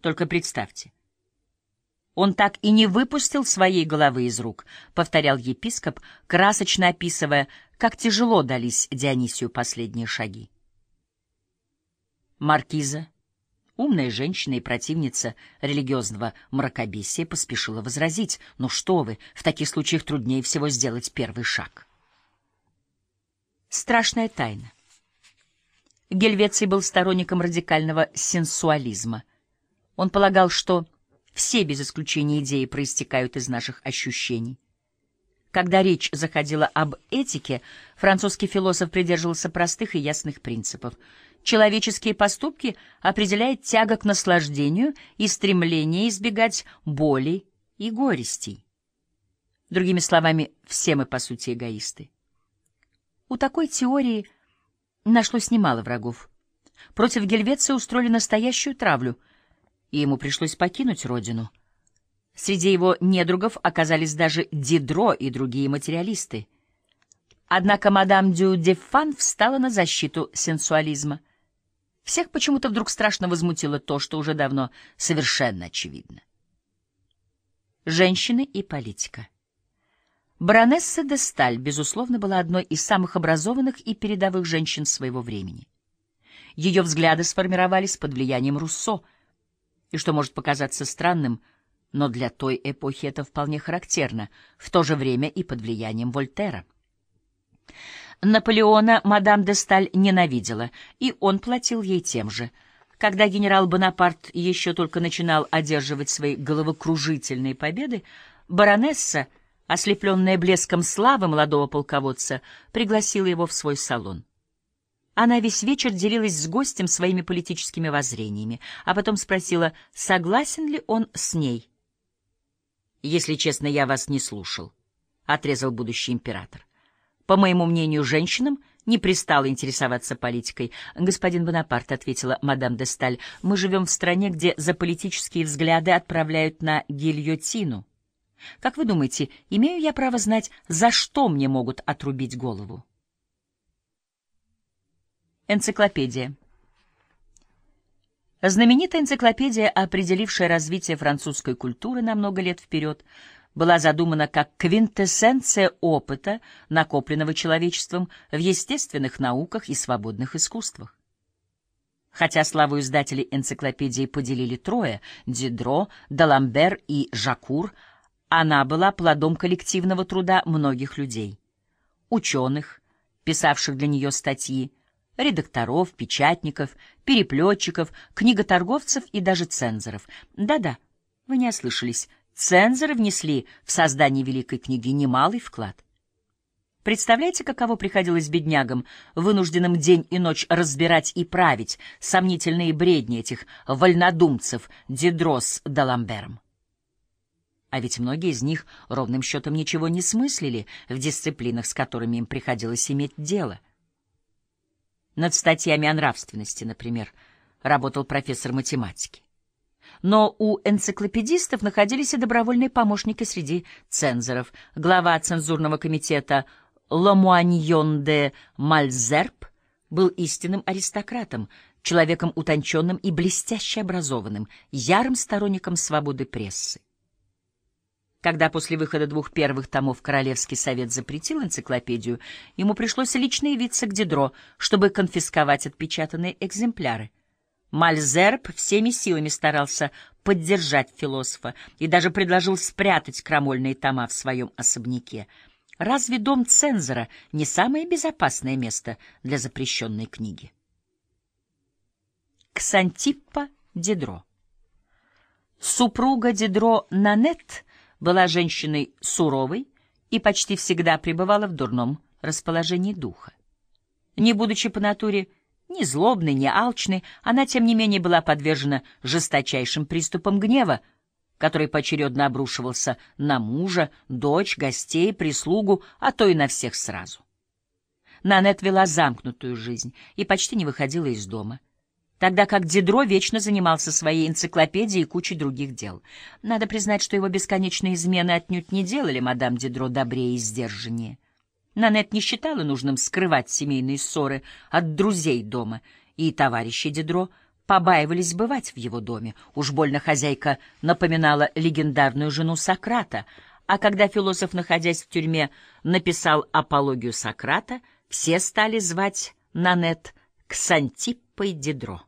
Только представьте. Он так и не выпустил своей головы из рук, повторял епископ, красочно описывая, как тяжело дались Дионисию последние шаги. Маркиза, умная женщина и противница религиозного мракобесия, поспешила возразить, «Ну что вы, в таких случаях труднее всего сделать первый шаг». Страшная тайна. Гельвеций был сторонником радикального сенсуализма. Он полагал, что все без исключения идеи проистекают из наших ощущений. Когда речь заходила об этике, французский философ придерживался простых и ясных принципов. Человеческие поступки определяет тяга к наслаждению и стремление избегать боли и горестей. Другими словами, все мы, по сути, эгоисты. У такой теории нашлось немало врагов. Против Гельвеция устроили настоящую травлю, и ему пришлось покинуть родину. Среди его недругов оказались даже Дидро и другие материалисты. Однако мадам Дю Дефан встала на защиту сенсуализма. Всех почему-то вдруг страшно возмутило то, что уже давно совершенно очевидно. Женщины и политика. Баронесса де Сталь, безусловно, была одной из самых образованных и передовых женщин своего времени. Ее взгляды сформировались под влиянием Руссо, и, что может показаться странным, но для той эпохи это вполне характерно, в то же время и под влиянием Вольтера. Наполеона мадам де Сталь ненавидела, и он платил ей тем же. Когда генерал Бонапарт еще только начинал одерживать свои головокружительные победы, баронесса — ослепленная блеском славы молодого полководца, пригласила его в свой салон. Она весь вечер делилась с гостем своими политическими воззрениями, а потом спросила, согласен ли он с ней. «Если честно, я вас не слушал», — отрезал будущий император. «По моему мнению, женщинам не пристало интересоваться политикой. Господин Бонапарт, — ответила мадам де Сталь, — мы живем в стране, где за политические взгляды отправляют на гильотину. Как вы думаете, имею я право знать, за что мне могут отрубить голову? Энциклопедия. Знаменитая энциклопедия, определившая развитие французской культуры на много лет вперед, была задумана как квинтэссенция опыта, накопленного человечеством в естественных науках и свободных искусствах. Хотя славу издателей энциклопедии поделили трое — Дидро, Даламбер и Жакур — она была плодом коллективного труда многих людей. Ученых, писавших для нее статьи, редакторов, печатников, переплетчиков, книготорговцев и даже цензоров. Да-да, вы не ослышались, цензоры внесли в создание Великой книги немалый вклад. Представляете, каково приходилось беднягам, вынужденным день и ночь разбирать и править сомнительные бредни этих вольнодумцев Дидро с Даламбером? А ведь многие из них ровным счетом ничего не смыслили в дисциплинах, с которыми им приходилось иметь дело. Над статьями о нравственности, например, работал профессор математики. Но у энциклопедистов находились и добровольные помощники среди цензоров. Глава цензурного комитета Ламуаньон де Мальзерб был истинным аристократом, человеком утонченным и блестяще образованным, ярым сторонником свободы прессы. Когда после выхода двух первых томов Королевский совет запретил энциклопедию, ему пришлось лично явиться к Дидро, чтобы конфисковать отпечатанные экземпляры. Мальзерб всеми силами старался поддержать философа и даже предложил спрятать крамольные тома в своем особняке. Разве дом цензора не самое безопасное место для запрещенной книги? Ксантиппа Дидро Супруга Дидро Нанет — была женщиной суровой и почти всегда пребывала в дурном расположении духа. Не будучи по натуре ни злобной, ни алчной, она, тем не менее, была подвержена жесточайшим приступам гнева, который поочередно обрушивался на мужа, дочь, гостей, прислугу, а то и на всех сразу. Нанет вела замкнутую жизнь и почти не выходила из дома тогда как Дидро вечно занимался своей энциклопедией и кучей других дел. Надо признать, что его бесконечные измены отнюдь не делали мадам Дидро добрее и сдержаннее. Нанет не считала нужным скрывать семейные ссоры от друзей дома, и товарищи Дидро побаивались бывать в его доме. Уж больно хозяйка напоминала легендарную жену Сократа, а когда философ, находясь в тюрьме, написал апологию Сократа, все стали звать Нанет Ксантиппой Дидро.